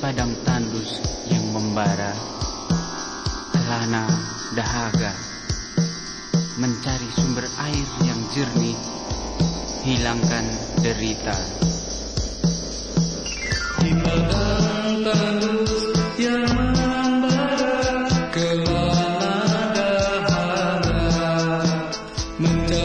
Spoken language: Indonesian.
padang tandus yang membara. Kelana dahaga Mencari sumber air yang jernih Hilangkan derita. Di padang tandus yang membara Kelana dahaga Mencari